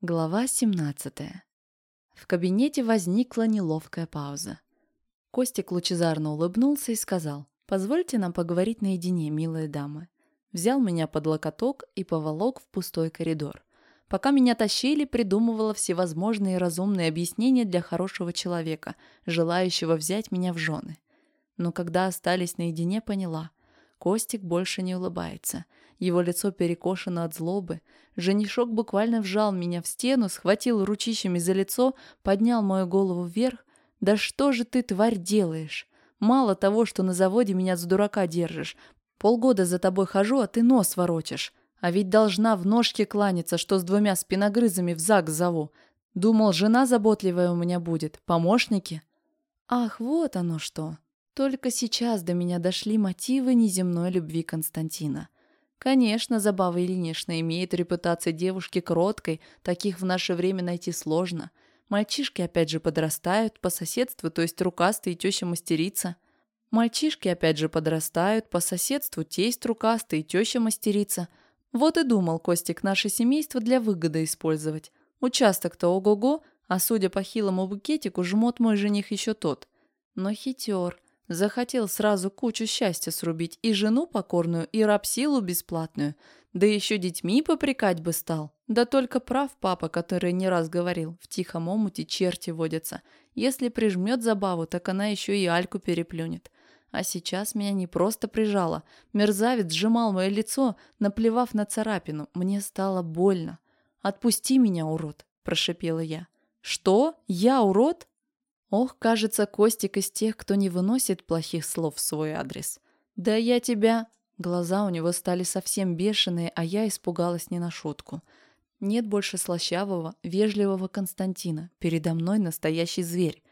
Глава 17. В кабинете возникла неловкая пауза. Костик лучезарно улыбнулся и сказал, «Позвольте нам поговорить наедине, милые дамы». Взял меня под локоток и поволок в пустой коридор. Пока меня тащили, придумывала всевозможные разумные объяснения для хорошего человека, желающего взять меня в жены. Но когда остались наедине, поняла, Костик больше не улыбается – его лицо перекошено от злобы. Женишок буквально вжал меня в стену, схватил ручищами за лицо, поднял мою голову вверх. «Да что же ты, тварь, делаешь? Мало того, что на заводе меня за дурака держишь. Полгода за тобой хожу, а ты нос воротишь. А ведь должна в ножке кланяться, что с двумя спиногрызами в ЗАГС зову. Думал, жена заботливая у меня будет, помощники. Ах, вот оно что. Только сейчас до меня дошли мотивы неземной любви Константина. Конечно, Забава Ильинична имеет репутацию девушки кроткой, таких в наше время найти сложно. Мальчишки опять же подрастают, по соседству, то есть рукастый и теща мастерица. Мальчишки опять же подрастают, по соседству тесть рукастый и теща мастерица. Вот и думал Костик наше семейство для выгоды использовать. Участок-то ого-го, а судя по хилому букетику, жмот мой жених еще тот. Но хитер. Захотел сразу кучу счастья срубить, и жену покорную, и рабсилу бесплатную. Да еще детьми попрекать бы стал. Да только прав папа, который не раз говорил, в тихом омуте черти водятся. Если прижмет забаву, так она еще и Альку переплюнет. А сейчас меня не просто прижало. Мерзавец сжимал мое лицо, наплевав на царапину. Мне стало больно. «Отпусти меня, урод!» – прошипела я. «Что? Я урод?» Ох, кажется, Костик из тех, кто не выносит плохих слов в свой адрес. «Да я тебя...» Глаза у него стали совсем бешеные, а я испугалась не на шутку. Нет больше слащавого, вежливого Константина. Передо мной настоящий зверь.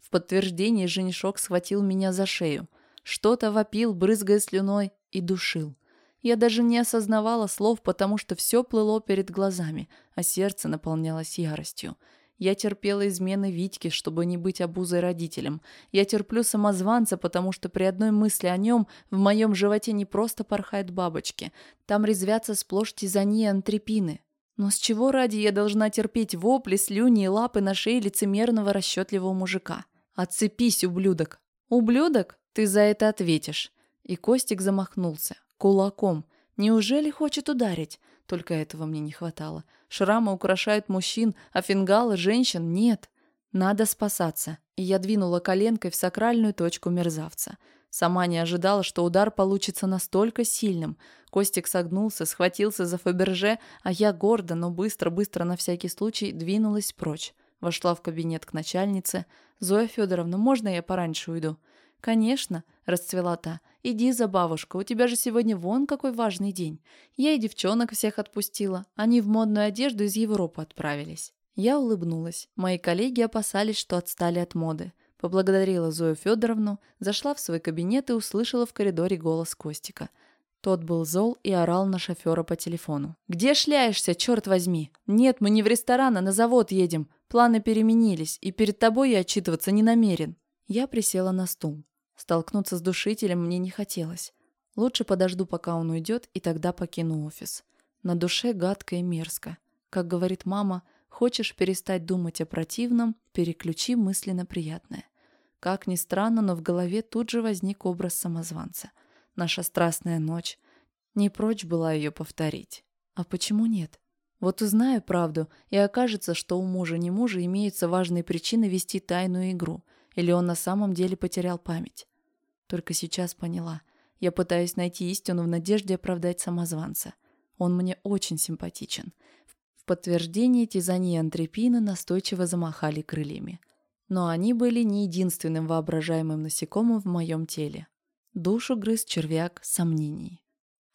В подтверждение женишок схватил меня за шею. Что-то вопил, брызгая слюной, и душил. Я даже не осознавала слов, потому что все плыло перед глазами, а сердце наполнялось яростью. Я терпела измены Витьки, чтобы не быть обузой родителям. Я терплю самозванца, потому что при одной мысли о нем в моем животе не просто порхают бабочки. Там резвятся сплошь тизани и антрепины. Но с чего ради я должна терпеть вопли, слюни и лапы на шее лицемерного расчетливого мужика? Отцепись, ублюдок! Ублюдок? Ты за это ответишь. И Костик замахнулся. Кулаком. Неужели хочет ударить? Только этого мне не хватало. Шрамы украшают мужчин, а фингалы – женщин – нет. Надо спасаться. И я двинула коленкой в сакральную точку мерзавца. Сама не ожидала, что удар получится настолько сильным. Костик согнулся, схватился за Фаберже, а я гордо, но быстро-быстро на всякий случай двинулась прочь. Вошла в кабинет к начальнице. «Зоя Федоровна, можно я пораньше уйду?» «Конечно», – расцвела та. «Иди за бабушку, у тебя же сегодня вон какой важный день. Я и девчонок всех отпустила. Они в модную одежду из Европы отправились». Я улыбнулась. Мои коллеги опасались, что отстали от моды. Поблагодарила Зою Федоровну, зашла в свой кабинет и услышала в коридоре голос Костика. Тот был зол и орал на шофера по телефону. «Где шляешься, черт возьми? Нет, мы не в ресторан, а на завод едем. Планы переменились, и перед тобой я отчитываться не намерен». Я присела на стул. Столкнуться с душителем мне не хотелось. Лучше подожду, пока он уйдет, и тогда покину офис. На душе гадко и мерзко. Как говорит мама, хочешь перестать думать о противном, переключи мысли на приятное. Как ни странно, но в голове тут же возник образ самозванца. Наша страстная ночь. Не прочь была ее повторить. А почему нет? Вот узнаю правду, и окажется, что у мужа не мужа имеются важные причины вести тайную игру – или он на самом деле потерял память? Только сейчас поняла. Я пытаюсь найти истину в надежде оправдать самозванца. Он мне очень симпатичен. В подтверждение Тизани и Антрепина настойчиво замахали крыльями. Но они были не единственным воображаемым насекомым в моем теле. Душу грыз червяк сомнений.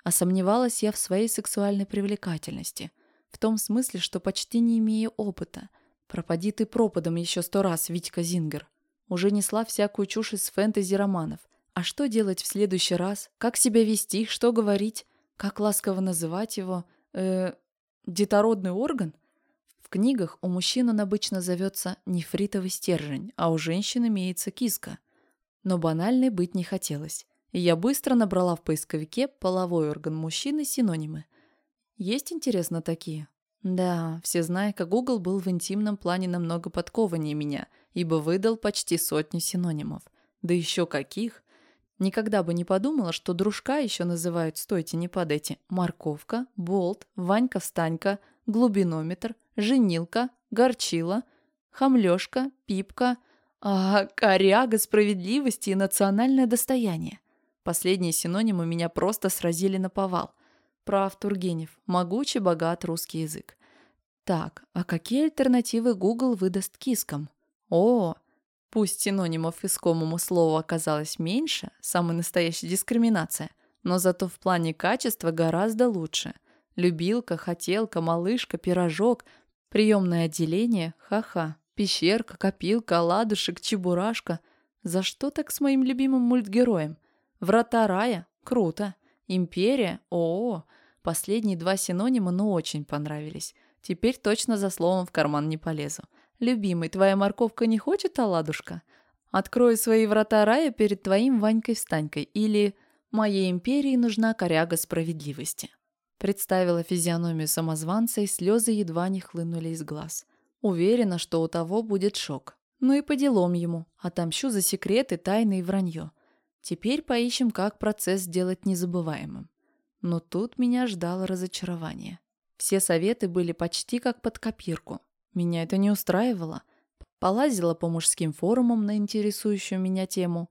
А сомневалась я в своей сексуальной привлекательности. В том смысле, что почти не имею опыта. Пропади ты пропадом еще сто раз, Витька Зингер уже несла всякую чушь из фэнтези-романов. А что делать в следующий раз? Как себя вести? Что говорить? Как ласково называть его? Э, детородный орган? В книгах у мужчин он обычно зовется нефритовый стержень, а у женщин имеется киска. Но банальной быть не хотелось. И я быстро набрала в поисковике половой орган мужчины синонимы. Есть, интересно, такие? Да, все знайка Google был в интимном плане намного подкованнее меня, ибо выдал почти сотню синонимов. Да еще каких! Никогда бы не подумала, что дружка еще называют «стойте, не падайте» морковка, болт, Ванька-встанька, глубинометр, женилка, горчила, хамлешка, пипка, а коряга справедливости и национальное достояние. Последние синонимы меня просто сразили на повал. Прав Тургенев. Могучий, богат русский язык. Так, а какие альтернативы Google выдаст кискам? О, пусть синонимов искомому слову оказалось меньше, самая настоящая дискриминация, но зато в плане качества гораздо лучше. Любилка, хотелка, малышка, пирожок, приемное отделение, ха-ха, пещерка, копилка, оладушек, чебурашка. За что так с моим любимым мультгероем? Врата рая? Круто. Империя? О, последние два синонима, ну, очень понравились. Теперь точно за словом в карман не полезу. Любимый, твоя морковка не хочет, оладушка? Открою свои врата рая перед твоим Ванькой-встанькой. Или «Моей империи нужна коряга справедливости». Представила физиономию самозванца, и слезы едва не хлынули из глаз. Уверена, что у того будет шок. Ну и по делам ему. Отомщу за секреты, тайны и вранье. Теперь поищем, как процесс сделать незабываемым. Но тут меня ждало разочарование. Все советы были почти как под копирку. Меня это не устраивало. Полазила по мужским форумам на интересующую меня тему.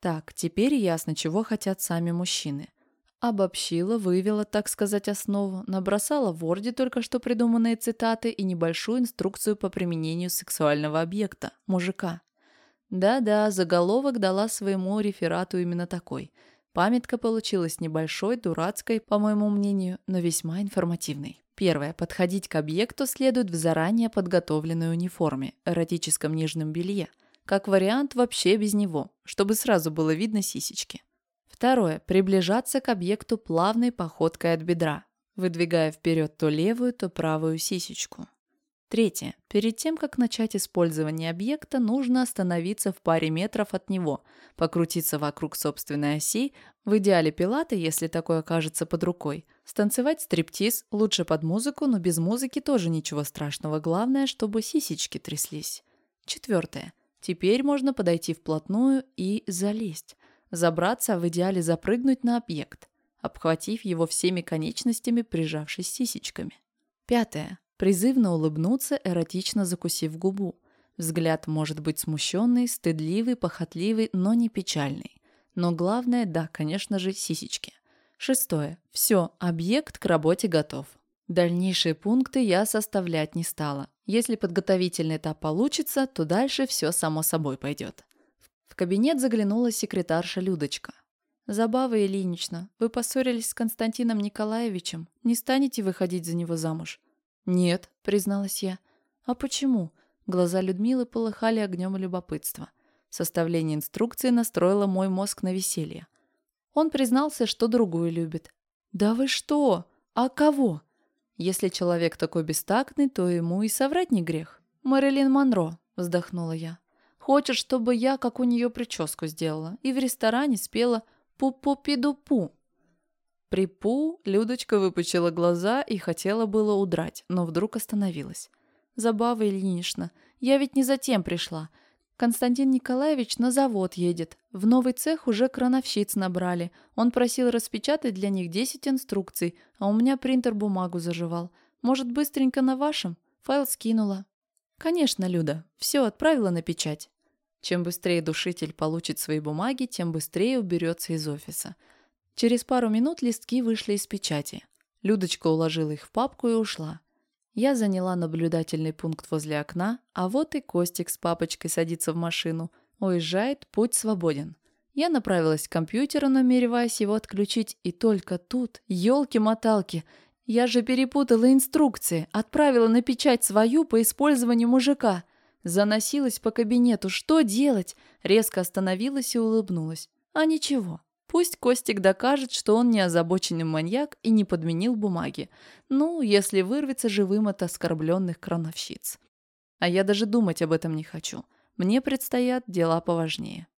Так, теперь ясно, чего хотят сами мужчины. Обобщила, вывела, так сказать, основу, набросала в Word только что придуманные цитаты и небольшую инструкцию по применению сексуального объекта – мужика. Да-да, заголовок дала своему реферату именно такой. Памятка получилась небольшой, дурацкой, по моему мнению, но весьма информативной. Первое. Подходить к объекту следует в заранее подготовленной униформе, эротическом нижнем белье. Как вариант, вообще без него, чтобы сразу было видно сисечки. Второе. Приближаться к объекту плавной походкой от бедра, выдвигая вперед то левую, то правую сисечку. Третье. Перед тем, как начать использование объекта, нужно остановиться в паре метров от него, покрутиться вокруг собственной оси, в идеале пилаты, если такое окажется под рукой, станцевать стриптиз, лучше под музыку, но без музыки тоже ничего страшного, главное, чтобы сисечки тряслись. Четвертое. Теперь можно подойти вплотную и залезть. Забраться, в идеале запрыгнуть на объект, обхватив его всеми конечностями, прижавшись сисечками. Пятое. Призывно улыбнуться, эротично закусив губу. Взгляд может быть смущенный, стыдливый, похотливый, но не печальный. Но главное, да, конечно же, сисечки. Шестое. Все, объект к работе готов. Дальнейшие пункты я составлять не стала. Если подготовительный этап получится, то дальше все само собой пойдет. В кабинет заглянула секретарша Людочка. «Забава Ильинична, вы поссорились с Константином Николаевичем. Не станете выходить за него замуж?» «Нет», — призналась я. «А почему?» Глаза Людмилы полыхали огнем любопытства. Составление инструкции настроило мой мозг на веселье. Он признался, что другую любит. «Да вы что? А кого?» Если человек такой бестактный, то ему и соврать не грех. «Мэрилин Монро», — вздохнула я. «Хочет, чтобы я, как у нее, прическу сделала и в ресторане спела «пу-пу-пиду-пу». При «пу» Людочка выпучила глаза и хотела было удрать, но вдруг остановилась. «Забава Ильинична, я ведь не затем пришла. Константин Николаевич на завод едет. В новый цех уже крановщиц набрали. Он просил распечатать для них 10 инструкций, а у меня принтер бумагу заживал. Может, быстренько на вашем? Файл скинула». «Конечно, Люда. Все отправила на печать». Чем быстрее душитель получит свои бумаги, тем быстрее уберется из офиса. Через пару минут листки вышли из печати. Людочка уложила их в папку и ушла. Я заняла наблюдательный пункт возле окна, а вот и Костик с папочкой садится в машину. Уезжает, путь свободен. Я направилась к компьютеру, намереваясь его отключить, и только тут, елки-моталки, я же перепутала инструкции, отправила на печать свою по использованию мужика. Заносилась по кабинету, что делать? Резко остановилась и улыбнулась. А ничего, Пусть Костик докажет, что он не озабоченный маньяк и не подменил бумаги. Ну, если вырвется живым от оскорбленных крановщиц. А я даже думать об этом не хочу. Мне предстоят дела поважнее.